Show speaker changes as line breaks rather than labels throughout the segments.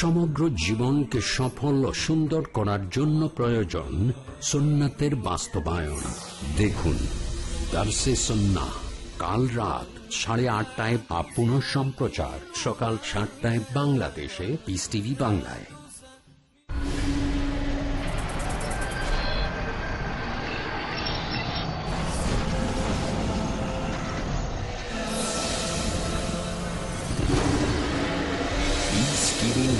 সমগ্র জীবনকে সফল ও সুন্দর করার জন্য প্রয়োজন সুন্নাতের বাস্তবায়ন। দেখুন সন্না কাল রাত সাড়ে আটটায় বা পুনঃ সম্প্রচার সকাল সাতটায় বাংলাদেশে পিস টিভি বাংলায়।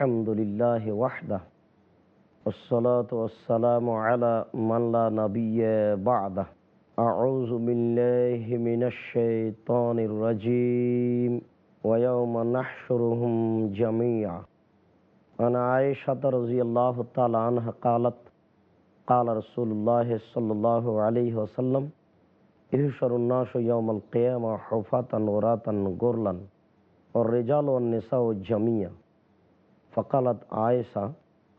الحمد لله وحده والصلاة والسلام على من لا نبي بعده. أعوذ بالله من الشيطان الرجيم ويوم نحشرهم جميعا. أنا عائشة رضي الله تعالى عنها قالت قال رسول الله صلى الله عليه وسلم يحشر الناس يوم القيامة حفاة غراة غرلا والرجال والنساء جميعا. ফকালত আয়েসা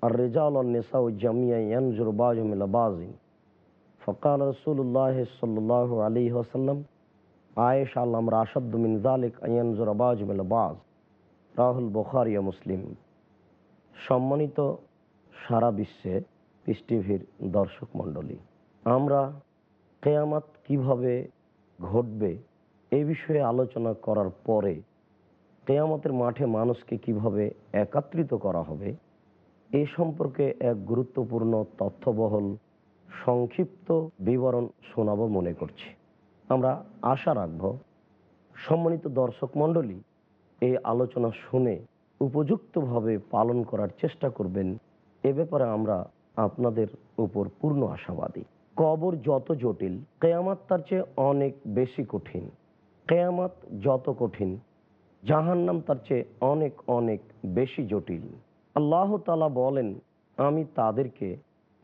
আর রেজাল নেশা জামিয়াবাজিন ফকাল রসুল্লাহ সাল্লাহ আলী ওসাল্লাম আয়েশা আল্লাম রাশদ্দিন জালিক আয়ানজুরবাজমিলবাজ রাহুল বখারিয়া মুসলিম সম্মানিত সারা বিশ্বে পিস টিভির দর্শক মণ্ডলী, আমরা কেয়ামাত কীভাবে ঘটবে এ বিষয়ে আলোচনা করার পরে কেয়ামতের মাঠে মানুষকে কীভাবে একাত্রিত করা হবে, এ সম্পর্কে এক গুরুত্বপূর্ণ তথ্যবহল সংক্ষিপ্ত বিবরণ শোনাবো মনে করছি। আমরা আশা রাখব সম্মানিত দর্শক মণ্ডলী এই আলোচনা শুনে উপযুক্তভাবে পালন করার চেষ্টা করবেন। এ ব্যাপারে আমরা আপনাদের উপর পূর্ণ আশাবাদী। কবর যত জটিল, কেয়ামাত তার চেয়ে অনেক বেশি কঠিন। কেয়ামাত যত কঠিন জাহান্নাম তার চেয়ে অনেক অনেক বেশি জটিল আল্লাহ তালা বলেন, আমি তাদেরকে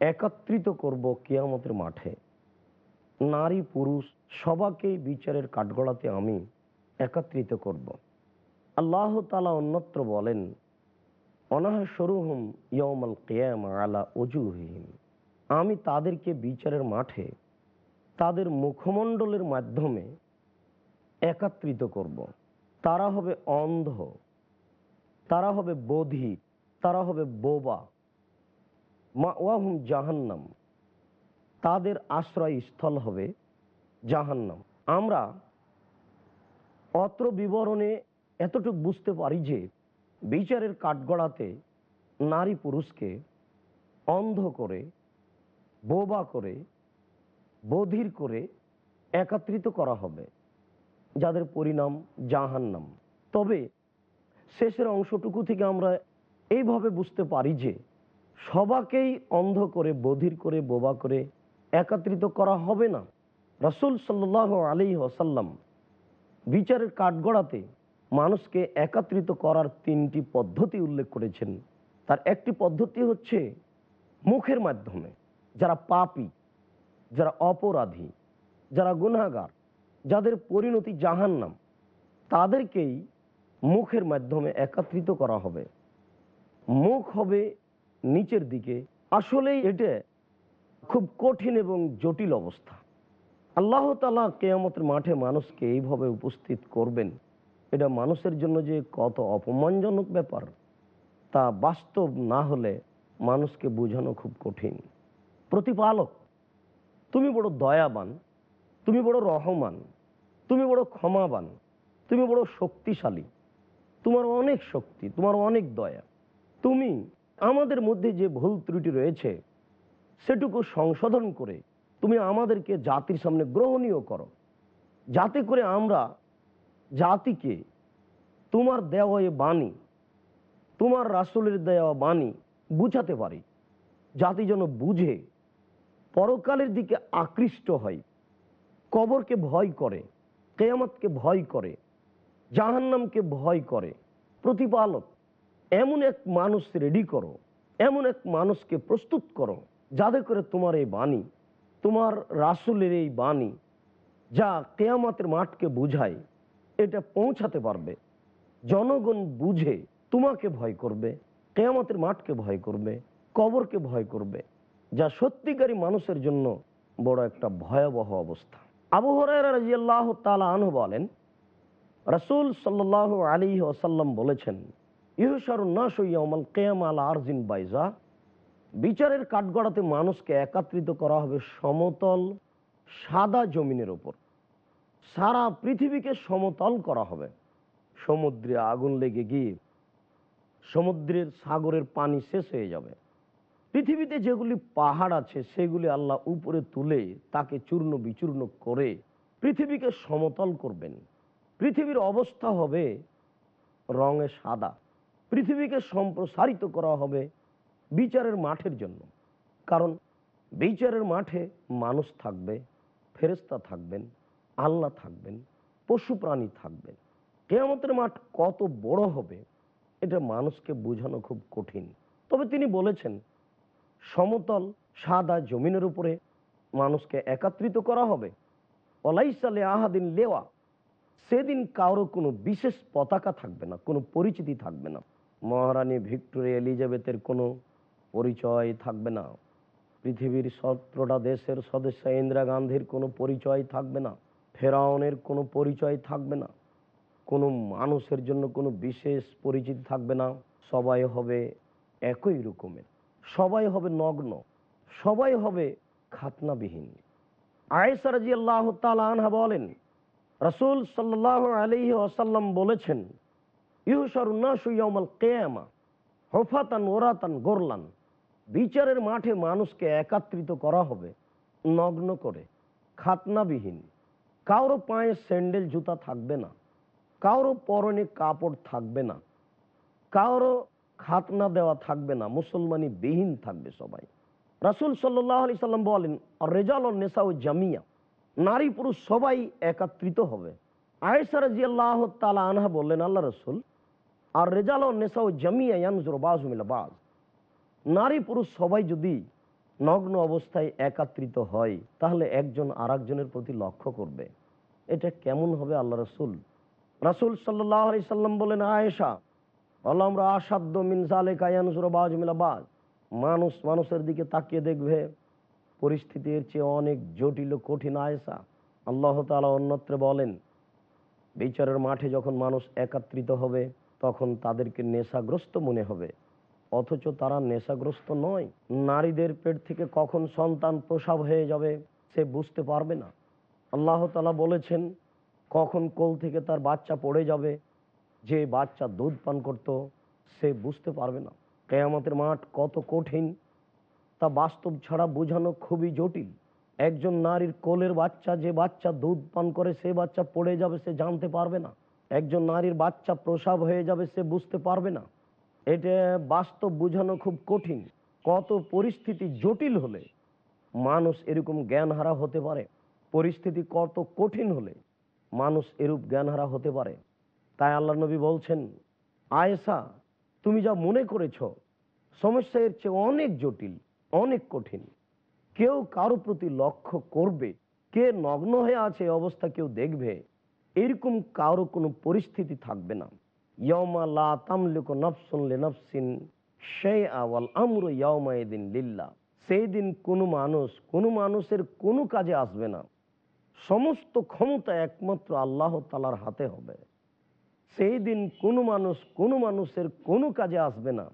একত্রিত করব কিয়ামতের মাঠে নারী, পুরুষ সবাকেই বিচারের কাঠগড়াতে আমি একত্রিত করব। আল্লাহ তালা অন্যত্র বলেন অনাহ সরুহম ইয়মাল কেয়াম আলা অজুহিম আমি তাদেরকে বিচারের মাঠে, তাদের মুখমণ্ডলের মাধ্যমে একত্রিত করব। তারা হবে অন্ধ, তারা হবে বধির তারা হবে বোবা। মা ওয়াহুম জাহান্নাম, তাদের আশ্রয়স্থল হবে জাহান্নাম। আমরা অত্র বিবরণে এতটুকু বুঝতে পারি যে বিচারের কাঠগড়াতে নারী পুরুষকে অন্ধ করে, বোবা করে, বধির করে একত্রিত করা হবে। যাদের পরিণাম জাহান্নাম। তবে শেষের অংশটুকু থেকে আমরা এইভাবে বুঝতে পারি যে সবাকেই অন্ধ করে, বধির করে, বোবা করে একত্রিত করা হবে না। রসুল সাল্লাহ আলী ওসাল্লাম বিচারের কাঠগড়াতে মানুষকে একত্রিত করার তিনটি পদ্ধতি উল্লেখ করেছেন। তার একটি পদ্ধতি হচ্ছে মুখের মাধ্যমে। যারা পাপি, যারা অপরাধী, যারা গুনাগার যাদের পরিণতি জাহান্নাম, তাদেরকেই মুখের মাধ্যমে একত্রিত করা হবে। মুখ হবে নিচের দিকে। আসলেই এটা খুব কঠিন এবং জটিল অবস্থা। আল্লাহ তালা কেয়ামতের মাঠে মানুষকে এইভাবে উপস্থিত করবেন, এটা মানুষের জন্য যে কত অপমানজনক ব্যাপার, তা বাস্তব না হলে মানুষকে বোঝানো খুব কঠিন। প্রতিপালক, তুমি বড় দয়াবান, তুমি বড় রহমান তুমি বড় ক্ষমাবান, তুমি বড় শক্তিশালী, তোমার অনেক শক্তি, তোমার অনেক দয়া। তুমি আমাদের মধ্যে যে ভুল ত্রুটি রয়েছে, সেটুকু সংশোধন করে তুমি আমাদেরকে জাতির সামনে গ্রহণীয় করো। যাতে করে আমরা জাতিকে তোমার দেওয়া এ বাণী, তোমার রাসুলের দেওয়া বাণী বুঝাতে পারি। জাতি যেন বুঝে, পরকালের দিকে আকৃষ্ট হয়, কবরকে ভয় করে। কেয়ামতকে ভয় করে, জাহান্নামকে ভয় করে। প্রতিপালক, এমন এক মানুষ রেডি করো, এমন এক মানুষকে প্রস্তুত করো, যাতে করে তোমার এই বাণী, তোমার রাসুলের এই বাণী, যা কেয়ামতের মাঠকে বুঝায়, এটা পৌঁছাতে পারবে। জনগণ বুঝে তোমাকে ভয় করবে, কেয়ামতের মাঠকে ভয় করবে, কবরকে ভয় করবে, যা সত্যিকারী মানুষের জন্য বড় একটা ভয়াবহ অবস্থা। আবু হরাইরাহ তালা আনহু বলেন, রসুল সাল্লাহ আলী ওসাল্লাম বলেছেন ইহসারুন্নাসইয়ামাল কেয়াম আল আরজিন বাইজা, বিচারের কাঠগড়াতে মানুষকে একত্রিত করা হবে সমতল, সাদা জমিনের উপর। সারা পৃথিবীকে সমতল করা হবে। সমুদ্রে আগুন লেগে গিয়ে সমুদ্রের সাগরের পানি শেষ হয়ে যাবে। পৃথিবীতে যেগুলি পাহাড় আছে, সেগুলি আল্লাহ উপরে তুলে তাকে চূর্ণ বিচূর্ণ করে পৃথিবীকে সমতল করবেন। পৃথিবীর অবস্থা হবে রঙে সাদা। পৃথিবীকে সম্প্রসারিত করা হবে বিচারের মাঠের জন্য। কারণ বিচারের মাঠে মানুষ থাকবে ফেরেস্তা থাকবেন, আল্লাহ থাকবেন, পশু প্রাণী থাকবেন কেয়ামতের মাঠ কত বড় হবে, এটা মানুষকে বোঝানো খুব কঠিন। তবে তিনি বলেছেন সমতল, সাদা জমিনের উপরে মানুষকে একত্রিত করা হবে। অলাইসালে আহাদিন লেওয়া। সেদিন কারও কোনো বিশেষ পতাকা থাকবে না, কোনো পরিচিতি থাকবে না। মহারানী ভিক্টোরিয়া এলিজাবেথের কোনো পরিচয় থাকবে না। পৃথিবীর সতেরোটা দেশের সদস্য ইন্দিরা গান্ধীর কোনো পরিচয় থাকবে না, ফেরাউনের কোনো পরিচয় থাকবে না। কোনো মানুষের জন্য কোনো বিশেষ পরিচিতি থাকবে না। সবাই হবে একই রকমের। সবাই হবে নগ্ন, সবাই হবে খাতনাবিহীন। আয়েসা আল্লাহ আনহা বলেন, রসুল সাল্লাহ আলহি আসাল্লাম বলেছেন ইহুসরুন্নাসুয়ামাল কেয়ামা হফাতান ওরাতান গোরলান, বিচারের মাঠে মানুষকে একাত্রিত করা হবে, নগ্ন করে, খাতনাবিহীন। কারও পায়ে স্যান্ডেল, জুতা থাকবে না, কারও পরনে কাপড় থাকবে না, কারও খাতনা দেওয়া থাকবে না, মুসলমানি বিহীন থাকবে সবাই। রাসুল সাল্লাহ সাল্লাম বলেন রেজাল ও নেশাও জামিয়া নারী পুরুষ সবাই একত্রিত হবে। আয়েসা রাজি আল্লাহ তালা আনহা বললেন, আল্লাহ রসুল আর রেজাল ও নেশাও জামিয়া ইয়ানজুর বাজ নারী পুরুষ সবাই যদি নগ্ন অবস্থায় একাত্রিত হয়, তাহলে একজন আর একজনের প্রতি লক্ষ্য করবে। এটা কেমন হবে আল্লাহ রসুল? রাসুল সাল্লাহ সাল্লাম বলেন, আয়েশা আমরা আসাধ্য মিনসালে কায়ানুসুরবাজ মানুষ মানুষের দিকে তাকিয়ে দেখবে, পরিস্থিতির চেয়ে অনেক জটিল কঠিন আয়েসা আল্লাহ তালা অন্যত্রে বলেন, বিচারের মাঠে যখন মানুষ একত্রিত হবে, তখন তাদেরকে নেশাগ্রস্ত মনে হবে। অথচ তারা নেশাগ্রস্ত নয়। নারীদের পেট থেকে কখন সন্তান প্রসাব হয়ে যাবে, সে বুঝতে পারবে না। আল্লাহ তালা বলেছেন, কখন কোল থেকে তার বাচ্চা পড়ে যাবে যে বাচ্চা দুধ পান করত, সে বুঝতে পারবে না। কেয়ামতের মাঠ কত কঠিন, তা বাস্তব ছাড়া বোঝানো খুবই জটিল। একজন নারীর কোলের বাচ্চা, যে বাচ্চা দুধ পান করে, সে বাচ্চা পড়ে যাবে, সে জানতে পারবে না। একজন নারীর বাচ্চা প্রসাব হয়ে যাবে, সে বুঝতে পারবে না। এটা বাস্তব বোঝানো খুব কঠিন। কত পরিস্থিতি জটিল হলে মানুষ এরকম জ্ঞানহারা হতে পারে। পরিস্থিতি কত কঠিন হলে মানুষ এরূপ জ্ঞানহারা হতে পারে। তাই আল্লাহ নবী বলছেন আয়েসা তুমি যা মনে করেছ, সমস্যা এর চেয়ে অনেক জটিল, অনেক কঠিন। কেউ কারও প্রতি লক্ষ্য করবে, কে নগ্ন হয়ে আছে অবস্থা কেউ দেখবে, এরকম কারও কোনো পরিস্থিতি থাকবে না। ইয়মা নফসুন লিনফসিন শাইআ ওয়াল আমরু ইয়াউমাইদিন লিল্লাহ। সেই দিন কোনো মানুষ, কোনো মানুষের কোনো কাজে আসবে না। সমস্ত ক্ষমতা একমাত্র আল্লাহ তালার হাতে হবে। সেই দিন কোনো মানুষ, কোনো মানুষের কোনো কাজে আসবে না।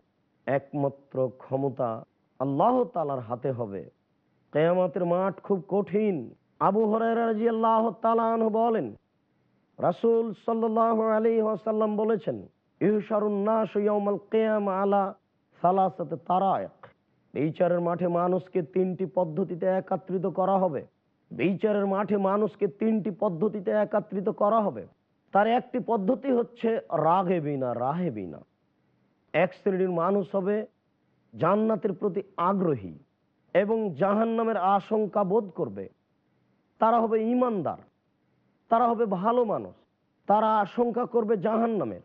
একমাত্র ক্ষমতা আল্লাহ তালার হাতে হবে। কেয়ামাতের মাঠ খুব কঠিন। আবু হরাজি আল্লাহ তালাহ বলেন, রাসুল সাল্লাহ আলী ওয়াসাল্লাম বলেছেন বিচারের মাঠে মানুষকে তিনটি পদ্ধতিতে একাত্রিত করা হবে। বিচারের মাঠে মানুষকে তিনটি পদ্ধতিতে একাত্রিত করা হবে। তার একটি পদ্ধতি হচ্ছে রাগে বিনা, রাহে বিনা। এক শ্রেণির মানুষ হবে জান্নাতের প্রতি আগ্রহী এবং জাহান্নামের আশঙ্কা বোধ করবে। তারা হবে ইমানদার, তারা হবে ভালো মানুষ, তারা আশঙ্কা করবে জাহান্নামের।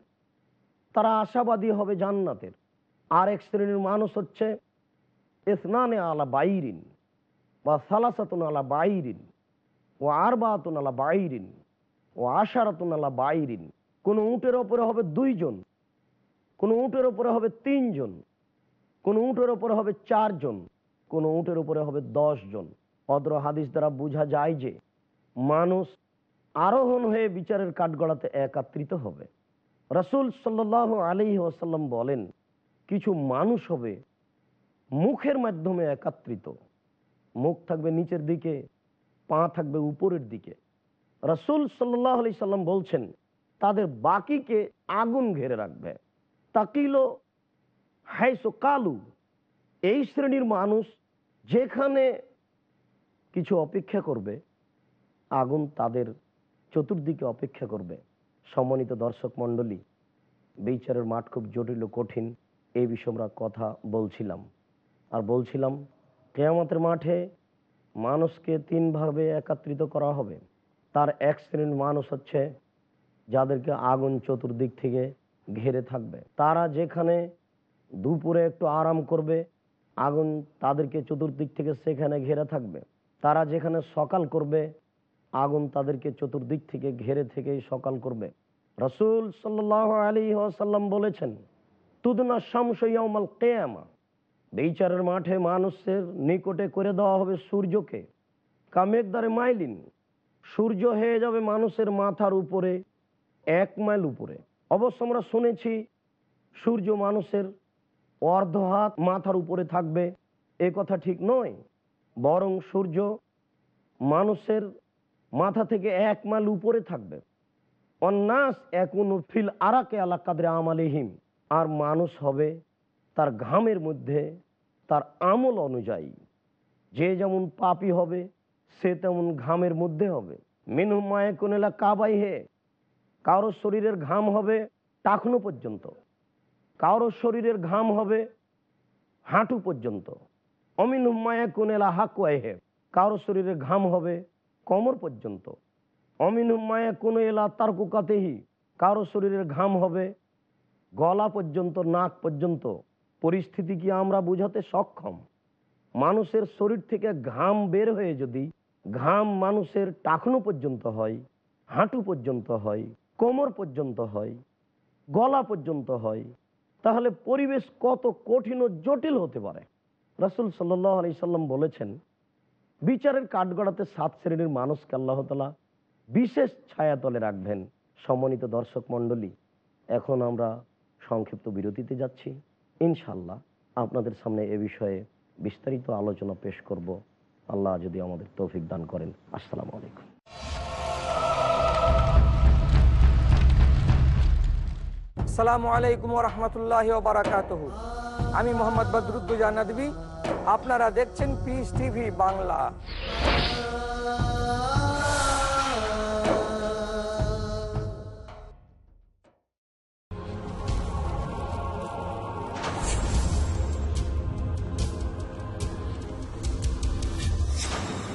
তারা আশাবাদী হবে জান্নাতের। আর এক শ্রেণির মানুষ হচ্ছে ইসনানে আলা বাইরিন, বা সালাসাতুন আলা বাইরিন ও আরবাতুন আলা বাইরিন। ও আশারাতুন আলা বাইরিন, কোনো উটের ওপরে হবে দুইজন, কোনো উটের ওপরে হবে তিনজন, কোনো উটের ওপরে হবে চারজন, কোনো উটের উপরে হবে জন অদ্র হাদিস দ্বারা বোঝা যায় যে মানুষ আরোহণ হয়ে বিচারের কাঠগড়াতে একাত্রিত হবে। রসুল সাল্লাহ আলী ওসাল্লাম বলেন, কিছু মানুষ হবে মুখের মাধ্যমে একাত্রিত। মুখ থাকবে নিচের দিকে, পা থাকবে উপরের দিকে। রসুল সাল্লাহ আলি সাল্লাম বলছেন, তাদের বাকিকে আগুন ঘেরে রাখবে। তাকিল, হাইসো কালু, এই শ্রেণির মানুষ যেখানে কিছু অপেক্ষা করবে, আগুন তাদের চতুর্দিকে অপেক্ষা করবে। সম্মানিত দর্শক মণ্ডলী, বিচারের মাঠ খুব জটিল ও কঠিন, এই বিষয়ে আমরা কথা বলছিলাম। আর বলছিলাম, কেয়ামতের মাঠে মানুষকে তিনভাবে একাত্রিত করা হবে। তার এক শ্রেণির মানুষ হচ্ছে যাদেরকে আগুন চতুর্দিক থেকে ঘেরে থাকবে। তারা যেখানে দুপুরে একটু আরাম করবে, আগুন তাদেরকে চতুর্দিক থেকে সেখানে ঘেরে থাকবে। তারা যেখানে সকাল করবে, আগুন তাদেরকে চতুর্দিক থেকে ঘেরে থেকেই সকাল করবে। রসুল সাল্লাহ আলী আসাল্লাম বলেছেন, তুদনা শামসয়ামাল কেয়ামা। বিচারের মাঠে মানুষের নিকটে করে দেওয়া হবে সূর্যকে। কামেকদারে মাইলিন সূর্য হয়ে যাবে মানুষের মাথার উপরে, এক মাইল উপরে। অবশ্য আমরা শুনেছি সূর্য মানুষের অর্ধ হাত মাথার উপরে থাকবে। এ কথা ঠিক নয়। বরং সূর্য মানুষের মাথা থেকে এক মাইল উপরে থাকবে। অন্যাস একুন ফিল আরাকে আলা কাদরে আমালিহিম। আর মানুষ হবে তার ঘামের মধ্যে, তার আমল অনুযায়ী। যে যেমন পাপি হবে সে তেমন ঘামের মধ্যে হবে। মিনহু মায়কুনেলা কাবাই হে। কারোর শরীরের ঘাম হবে টাকনো পর্যন্ত। কারোর শরীরের ঘাম হবে হাঁটু পর্যন্ত। অমিন মায়াকুনেলা হাকুয়াই হে। কারোর শরীরের ঘাম হবে কোমর পর্যন্ত। অমিন মায়াকুন এলা তারকুকাতেহি কারও শরীরের ঘাম হবে গলা পর্যন্ত, নাক পর্যন্ত। পরিস্থিতি কি আমরা বুঝাতে সক্ষম? মানুষের শরীর থেকে ঘাম বের হয়ে যদি ঘাম মানুষের টাকনো পর্যন্ত হয়, হাঁটু পর্যন্ত হয়, কোমর পর্যন্ত হয়, গলা পর্যন্ত হয়। তাহলে পরিবেশ কত কঠিন ও জটিল হতে পারে। রাসুল সাল্লাহ আলি সাল্লাম বলেছেন, বিচারের কাঠগড়াতে সাত শ্রেণির মানুষকে আল্লাহ তালা বিশেষ ছায়াতলে রাখবেন। সমন্বিত দর্শক মণ্ডলী, এখন আমরা সংক্ষিপ্ত বিরতিতে যাচ্ছি। ইনশাল্লাহ আপনাদের সামনে এ বিষয়ে বিস্তারিত আলোচনা পেশ করব। আল্লাহ যদি আমাদের তৌফিক দান করেন। আসসালামু আলাইকুম।
আসসালামু আলাইকুম রহমতুল্লাহ বারাকাত আমি মোহাম্মদ বদরুদ্দুজা নদী আপনারা দেখছেন পিস টিভি বাংলা।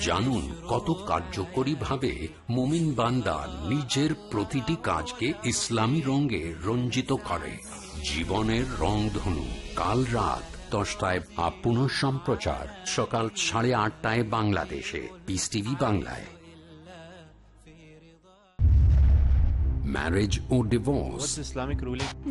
জানুন কত কার্যকরী ভাবে মোমিন বান্দা নিজের প্রতিটি কাজকে ইসলামী রঙে রঞ্জিত করে। জীবনের রং ধনু কাল রাত দশটায় আপন সম্প্রচার সকাল সাড়ে আটটায় বাংলাদেশে। পিস টিভি বাংলায়। Marriage O
divorce Islamic ruling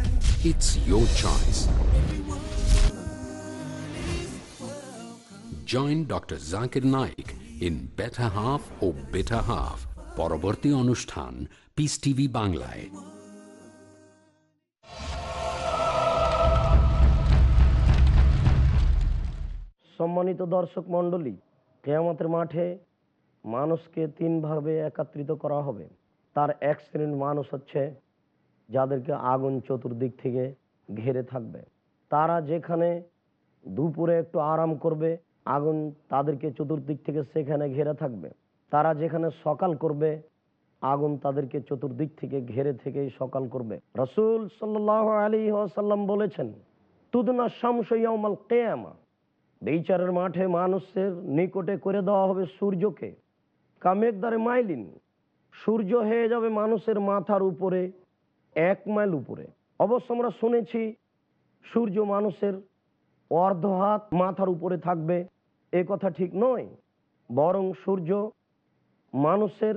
It's your choice. Join Dr. Zakir Naik in Better Half or Bitter Half. পরবর্তী অনুষ্ঠান পিস টিভি বাংলায়
সম্মানিত দর্শক মণ্ডলী, কেয়ামতের মাঠে মানুষকে তিন ভাবে একত্রিত করা হবে তার এক শ্রেণির মানুষ হচ্ছে যাদেরকে আগুন চতুর্দিক থেকে ঘেরে থাকবে। তারা যেখানে দুপুরে একটু আরাম করবে, আগুন তাদেরকে চতুর্দিক থেকে সেখানে ঘিরে থাকবে। তারা যেখানে সকাল করবে, আগুন তাদেরকে চতুর্দিক থেকে ঘেরে থেকেই সকাল করবে। রসুল সাল্লাহ আলী সাল্লাম বলেছেন, তুদনা শামসয়ামাল কেয়ামা। বিচারের মাঠে মানুষের নিকটে করে দেওয়া হবে সূর্যকে। কামেকদারে মাইলিন, সূর্য হয়ে যাবে মানুষের মাথার উপরে এক মাইল উপরে। অবশ্য আমরা শুনেছি সূর্য মানুষের অর্ধ হাত মাথার উপরে থাকবে। এ কথা ঠিক নয়। বরং সূর্য মানুষের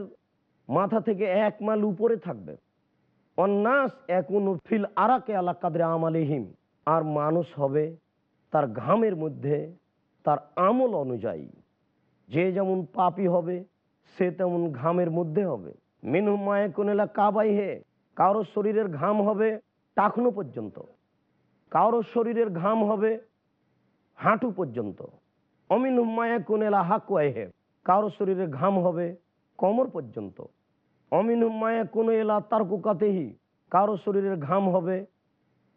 মাথা থেকে এক মাইল উপরে থাকবে। অন্যাস একুন ফিল আরাকে আলা কাদরে আমালিহিম। আর মানুষ হবে তার ঘামের মধ্যে, তার আমল অনুযায়ী। যে যেমন পাপি হবে, সে তেমন ঘামের মধ্যে হবে। মিনহু মায়কুনেলা কাবাই হে কারও শরীরের ঘাম হবে টাকনো পর্যন্ত। কারও শরীরের ঘাম হবে হাঁটু পর্যন্ত। অমিন মায়াকুনেলা হাকুয়াই হে কারও শরীরের ঘাম হবে কোমর পর্যন্ত। অমিন মায়াকুন এলা তার কুকাতেহি কারও শরীরের ঘাম হবে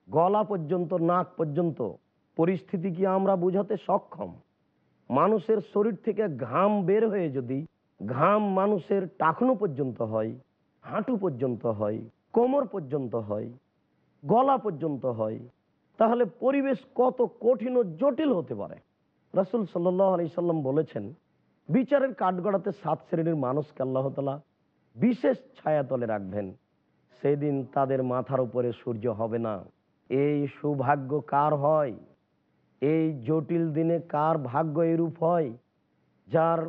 গলা পর্যন্ত, নাক পর্যন্ত। পরিস্থিতি কি আমরা বুঝাতে সক্ষম? মানুষের শরীর থেকে ঘাম বের হয়ে যদি ঘাম মানুষের টাকনো পর্যন্ত হয়, হাঁটু পর্যন্ত হয় কোমর পর্যন্ত হয়, গলা পর্যন্ত হয়, তাহলে পরিবেশ কত কঠিন ও জটিল হতে পারে। রাসুল সাল্লাহ আলি সাল্লাম বলেছেন, বিচারের কাঠগড়াতে সাত শ্রেণির মানুষকে আল্লাহ তালা বিশেষ ছায়াতলে রাখবেন। সেদিন তাদের মাথার উপরে সূর্য হবে না। এই সৌভাগ্য কার হয়? এই জটিল দিনে কার ভাগ্য এরূপ হয়, যার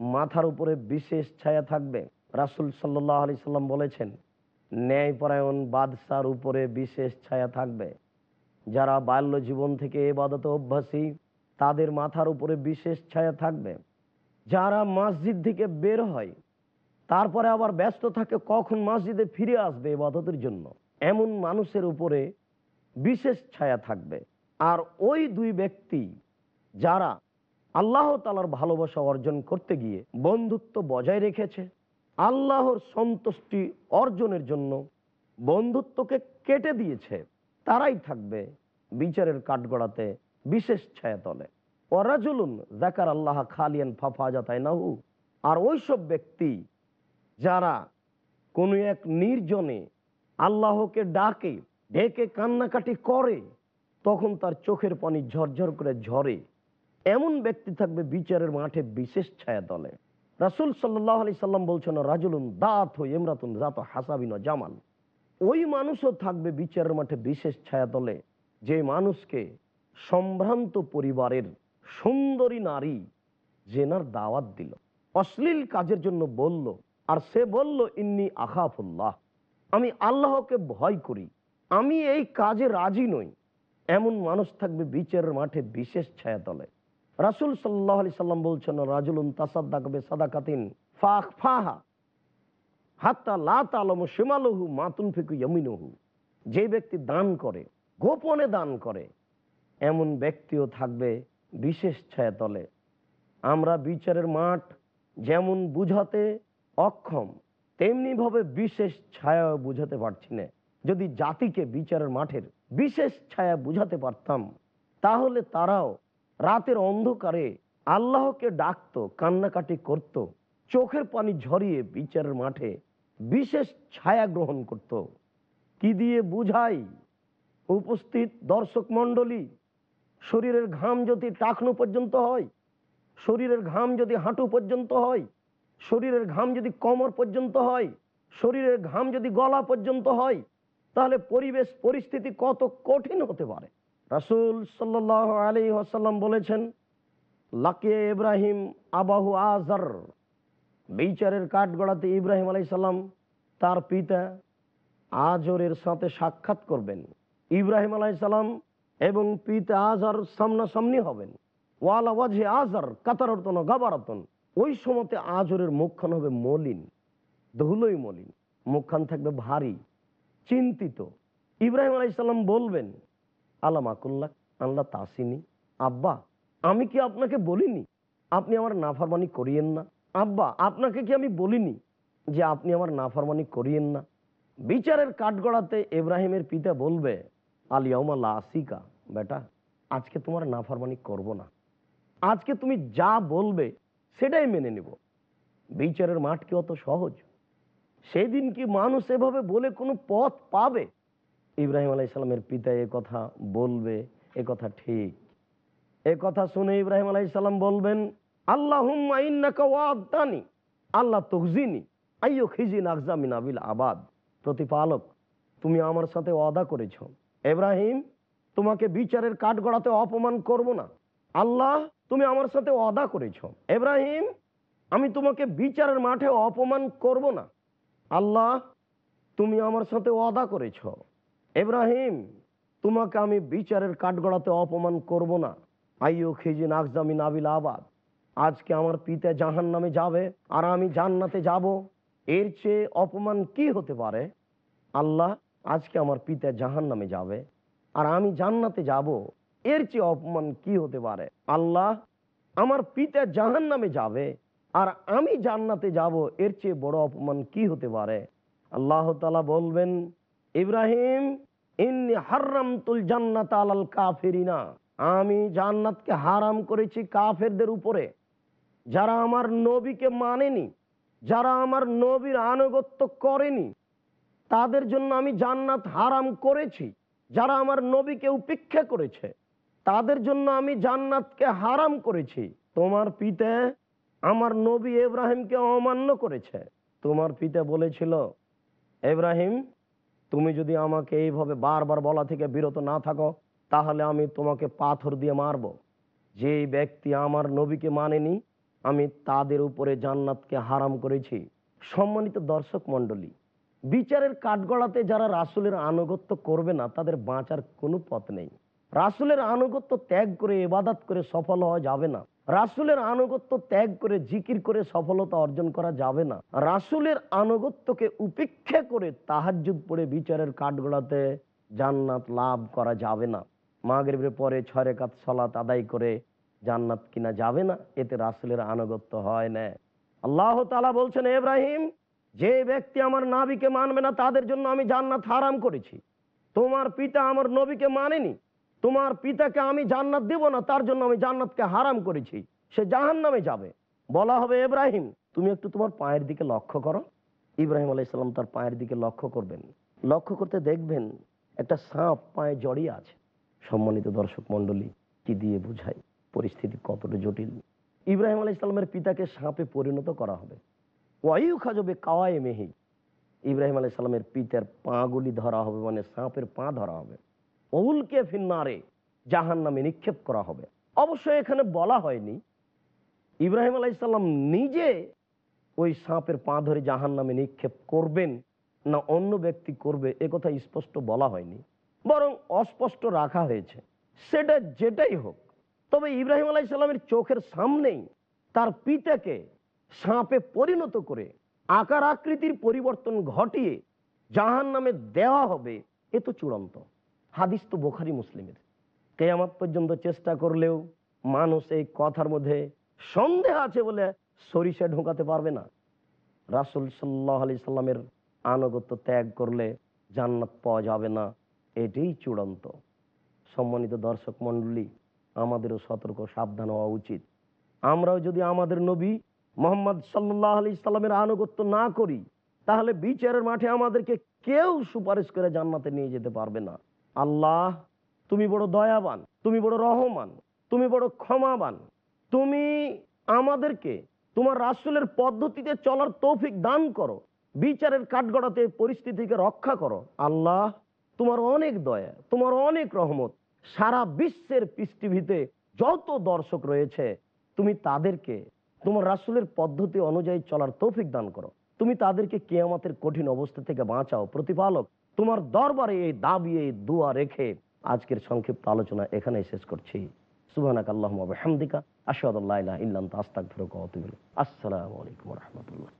মাথার উপরে বিশেষ ছায়া থাকবে? রাসুল সাল্লাহ আলি সাল্লাম বলেছেন ন্যায়পরায়ণ বাদশার উপরে বিশেষ ছায়া থাকবে। যারা বাল্য জীবন থেকে এবাদত অভ্যাসী, তাদের মাথার উপরে বিশেষ ছায়া থাকবে। যারা মসজিদ থেকে বের হয়, তারপরে আবার ব্যস্ত থাকে কখন মসজিদে ফিরে আসবে এবাদতের জন্য। এমন মানুষের উপরে বিশেষ ছায়া থাকবে। আর ওই দুই ব্যক্তি যারা আল্লাহ তালার ভালোবাসা অর্জন করতে গিয়ে বন্ধুত্ব বজায় রেখেছে আল্লাহর সন্তুষ্টি অর্জনের জন্য বন্ধুত্বকে কেটে দিয়েছে। তারাই থাকবে বিচারের কাঠগড়াতে বিশেষ ছায়াতলে। ওরাজুলুন জাকার আল্লাহ খালিয়ান ফাফাজা তাই নাহু আর ওইসব ব্যক্তি যারা কোনো এক নির্জনে আল্লাহকে ডাকে, ডেকে, কান্নাকাটি করে, তখন তার চোখের পানি ঝরঝর করে ঝরে। এমন ব্যক্তি থাকবে বিচারের মাঠে বিশেষ ছায়া দলে রাসুল সাল্লাহ আলি সাল্লাম বলছেন, রাজুলুন দাঁত হই এমরাতুন জাত হাসাবিন জামাল। ওই মানুষও থাকবে বিচারের মাঠে বিশেষ ছায়া দলে যে মানুষকে সম্ভ্রান্ত পরিবারের সুন্দরী নারী জেনার দাওয়াত দিল, অশ্লীল কাজের জন্য বলল, আর সে বলল, ইন্নি আখাফুল্লাহ, আমি আল্লাহকে ভয় করি, আমি এই কাজে রাজি নই। এমন মানুষ থাকবে বিচারের মাঠে বিশেষ ছায়া ছায়াতলে। রাসুল সাল্লাহ সাল্লাম বলছেন, রাজুলুন তাসাদ্দাকবে সাদাকাতিন ফাহ ফাহা লাত আলম মাতুন যে ব্যক্তি দান করে, গোপনে দান করে, এমন ব্যক্তিও থাকবে বিশেষ ছায়াতলে। আমরা বিচারের মাঠ যেমন বুঝাতে অক্ষম, তেমনিভাবে বিশেষ ছায়া বুঝাতে পারছি না। যদি জাতিকে বিচারের মাঠের বিশেষ ছায়া বুঝাতে পারতাম, তাহলে তারাও রাতের অন্ধকারে আল্লাহকে ডাকত, কান্নাকাটি করত, চোখের পানি ঝরিয়ে বিচারের মাঠে বিশেষ ছায়া গ্রহণ করত। কি দিয়ে বুঝাই? উপস্থিত দর্শক মণ্ডলী, শরীরের ঘাম যদি টাকনো পর্যন্ত হয়, শরীরের ঘাম যদি হাঁটু পর্যন্ত হয়, শরীরের ঘাম যদি কোমর পর্যন্ত হয়, শরীরের ঘাম যদি গলা পর্যন্ত হয়, তাহলে পরিবেশ, পরিস্থিতি কত কঠিন হতে পারে। রাসুল সাল্লাহ আলী আসাল্লাম বলেছেন লাকিয়ে ইব্রাহিম আবাহু আজর বিচারের কাঠ গড়াতে ইব্রাহিম আলাই সাল্লাম তার পিতা আজরের সাথে সাক্ষাৎ করবেন। ইব্রাহিম আলাই সাল্লাম এবং পিতা আজর সামনাসামনি হবেন। ওয়ালা ওয়াজে আজর কাতারতন গাবারতন। ওই সময়তে আজরের মুখখান হবে মলিন ধুলোই মলিন। মুখখান থাকবে ভারী, চিন্তিত। ইব্রাহিম আলাইসাল্লাম বলবেন আল্লাহ মাকুল্লাহ আল্লাহ তাসিনি। আব্বা, আমি কি আপনাকে বলিনি? আপনি আমার নাফরমানি করিয়েন না। আব্বা, আপনাকে কি আমি বলিনি যে আপনি আমার নাফরমানি করিয়েন না? বিচারের কাঠগড়াতে ইব্রাহিমের পিতা বলবে আলিয়াউমাল্লা আসিকা, বেটা, আজকে তোমার নাফরমানি করব না। আজকে তুমি যা বলবে সেটাই মেনে নেব। বিচারের মাঠ কি অত সহজ? সেদিন কি মানুষ এভাবে বলে কোনো পথ পাবে? ইব্রাহিম আলাইসাল্লামের পিতা এ কথা বলবে, এ কথা ঠিক। এ কথা শুনে ইব্রাহিম আলাইসাল্লাম বলবেন আল্লাহ আল্লাহ আবিল আবাদ। প্রতিপালক, তুমি আমার সাথে ওয়াদা করেছ। ইব্রাহিম, তোমাকে বিচারের কাঠ গড়াতে অপমান করব না। আল্লাহ, তুমি আমার সাথে ওয়াদা করেছ। ইব্রাহিম, আমি তোমাকে বিচারের মাঠে অপমান করব না। আল্লাহ, তুমি আমার সাথে ওয়াদা করেছ। ইব্রাহিম, তোমাকে আমি বিচারের কাঠগড়াতে অপমান করব না। আইও খেজি নাকজামি নাবিল আবাদ। আজকে আমার পিতা জাহান নামে যাবে আর আমি জান্নাতে যাব। এর চেয়ে অপমান কি হতে পারে? আল্লাহ আজকে আমার পিতা জাহান নামে যাবে আর আমি জান্নাতে যাব। এর চেয়ে অপমান কি হতে পারে? আল্লাহ আমার পিতা জাহান নামে যাবে আর আমি জান্নাতে যাব। এর চেয়ে বড় অপমান কি হতে পারে? আল্লাহ তালা বলবেন ইব্রাহিম, ইন্নি হারাম তুল জান্নাত আলাল কাফেরিনা। আমি জান্নাতকে হারাম করেছি কাফেরদের উপরে। যারা আমার নবীকে মানেনি, যারা আমার নবীর আনুগত্য করেনি, তাদের জন্য আমি জান্নাত হারাম করেছি। যারা আমার নবীকে উপেক্ষা করেছে, তাদের জন্য আমি জান্নাতকে হারাম করেছি। তোমার পিতা আমার নবী এব্রাহিমকে অমান্য করেছে। তোমার পিতা বলেছিল এব্রাহিম তুমি যদি আমাকে এইভাবে বারবার বলা থেকে বিরত না থাকো, তাহলে আমি তোমাকে পাথর দিয়ে মারব। যে ব্যক্তি আমার নবীকে মানেনি, আমি তাদের উপরে জান্নাতকে হারাম করেছি। সম্মানিত দর্শক মণ্ডলী, বিচারের কাঠগড়াতে যারা রাসুলের আনুগত্য করবে না, তাদের বাঁচার কোনো পথ নেই। রাসুলের আনুগত্য ত্যাগ করে এবাদাত করে সফল হওয়া যাবে না। রাসুলের আনুগত্য ত্যাগ করে, জিকির করে সফলতা অর্জন করা যাবে না। রাসুলের আনুগত্যকে উপেক্ষা করে তাহাজুদ পড়ে বিচারের কাঠগড়াতে জান্নাত লাভ করা যাবে না। মাগরিবের পরে ছয় রেখাত সলাত আদায় করে জান্নাত কিনা যাবে না, এতে রাসুলের আনুগত্য হয় না। আল্লাহ তালা বলছেন এব্রাহিম যে ব্যক্তি আমার নাবিকে মানবে না, তাদের জন্য আমি জান্নাত হারাম করেছি। তোমার পিতা আমার নবীকে মানেনি। তোমার পিতাকে আমি জান্নাত দেব না, তার জন্য আমি জান্নাতকে হারাম করেছি। সে জাহান নামে যাবে। বলা হবে, এব্রাহিম, তুমি একটু তোমার পায়ের দিকে লক্ষ্য করো। ইব্রাহিম আলাইসাল্লাম তার পায়ের দিকে লক্ষ্য করবেন। লক্ষ্য করতে দেখবেন একটা সাপ পায়ে জড়িয়ে আছে। সম্মানিত দর্শক মন্ডলী কি দিয়ে বুঝাই? পরিস্থিতি কতটা জটিল। ইব্রাহিম আলাইসাল্লামের পিতাকে সাপে পরিণত করা হবে। ওয়াইউ খাজবে কাওয়ায় মেহি ইব্রাহিম আলাইসাল্লামের পিতার পাগুলি ধরা হবে মানে সাপের পা ধরা হবে। ওউলকে ফিন্নারে জাহান নামে নিক্ষেপ করা হবে। অবশ্যই এখানে বলা হয়নি। ইব্রাহিম আলাইসাল্লাম নিজে ওই সাপের পা ধরে জাহান নামে নিক্ষেপ করবেন না অন্য ব্যক্তি করবে, এ কথা স্পষ্ট বলা হয়নি। বরং অস্পষ্ট রাখা হয়েছে। সেটা যেটাই হোক, তবে ইব্রাহিম আলাইসাল্লামের চোখের সামনেই তার পিতাকে সাপে পরিণত করে আকার আকৃতির পরিবর্তন ঘটিয়ে জাহান নামে দেওয়া হবে, এ তো চূড়ান্ত। হাদিস তো বোখারি মুসলিমের। কেয়ামত পর্যন্ত চেষ্টা করলেও মানুষ এই কথার মধ্যে সন্দেহ আছে বলে সরিষা ঢোকাতে পারবে না। রাসুল সাল্লাহ আলি সাল্লামের আনুগত্য ত্যাগ করলে জান্নাত পাওয়া যাবে না, এটাই চূড়ান্ত। সম্মানিত দর্শক মণ্ডলী, আমাদেরও সতর্ক, সাবধান হওয়া উচিত। আমরাও যদি আমাদের নবী মোহাম্মদ সাল্লাহ আলি সাল্লামের আনুগত্য না করি, তাহলে বিচারের মাঠে আমাদেরকে কেউ সুপারিশ করে জান্নাতে নিয়ে যেতে পারবে না। আল্লাহ, তুমি বড় দয়াবান, তুমি বড় রহমান, তুমি বড় ক্ষমাবান। তুমি আমাদেরকে, তোমার রাসুলের পদ্ধতিতে চলার তৌফিক দান করো, বিচারের কাঠগড়াতে পরিস্থিতিকে রক্ষা করো। আল্লাহ, তোমার অনেক দয়া, তোমার অনেক রহমত, সারা বিশ্বের পৃষ্টিভিতে যত দর্শক রয়েছে, তুমি তাদেরকে, তোমার রাসুলের পদ্ধতি অনুযায়ী চলার তৌফিক দান করো। তুমি তাদেরকে কেয়ামতের কঠিন অবস্থা থেকে বাঁচাও, প্রতিপালক। তোমার দরবারে এই দাবি, এই দোয়া রেখে আজকের সংক্ষিপ্ত আলোচনা এখানে শেষ করছি। সুবাহ আল্লাহ হামদিকা আসাদুল্লাহ ইল্লাম আস্তাক আসসালামু আলাইকুম রহমতুল্লাহ।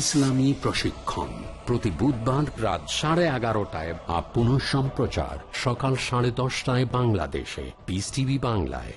ইসলামী প্রশিক্ষণ প্রতি বুধবার রাত সাড়ে এগারোটায় বা সম্প্রচার সকাল সাড়ে দশটায় বাংলাদেশে। পিস টিভি বাংলায়।